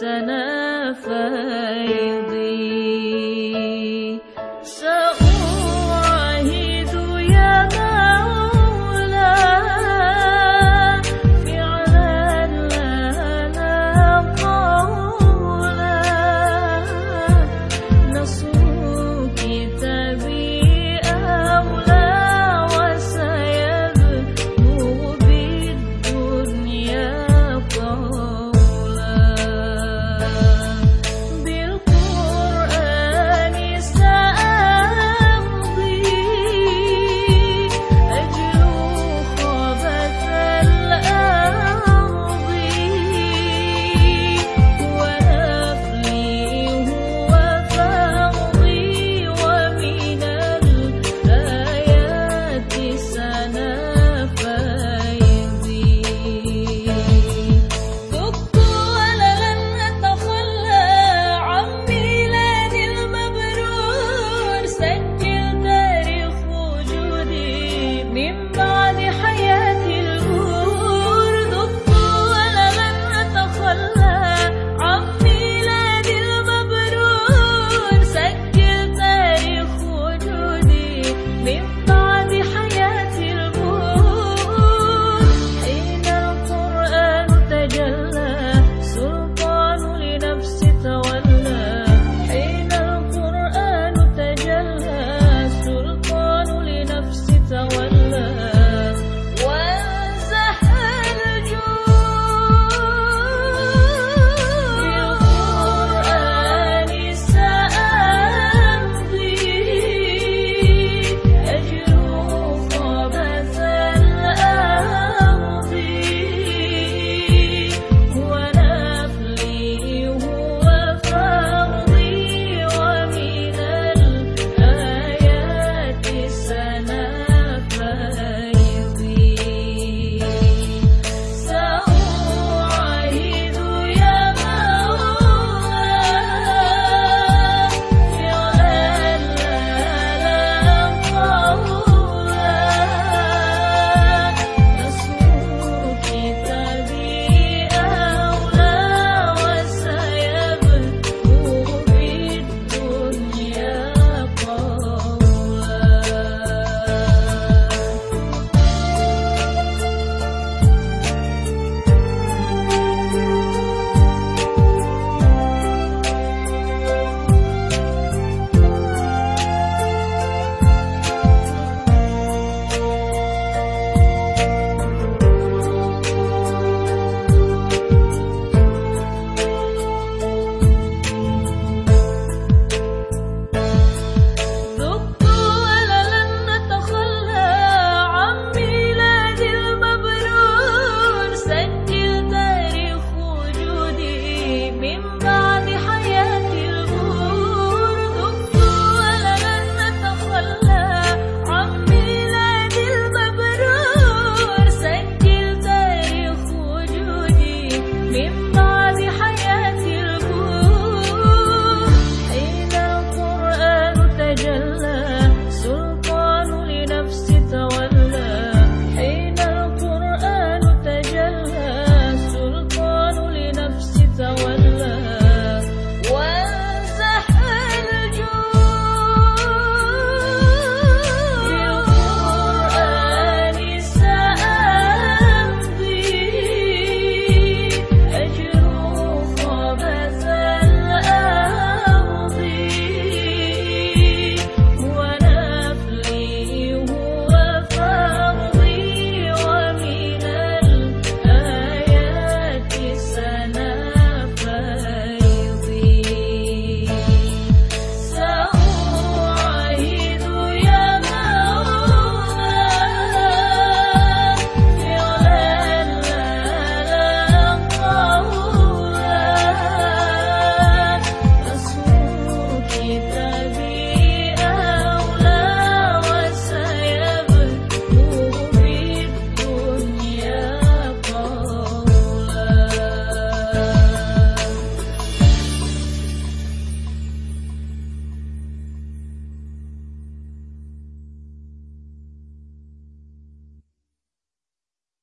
سنافات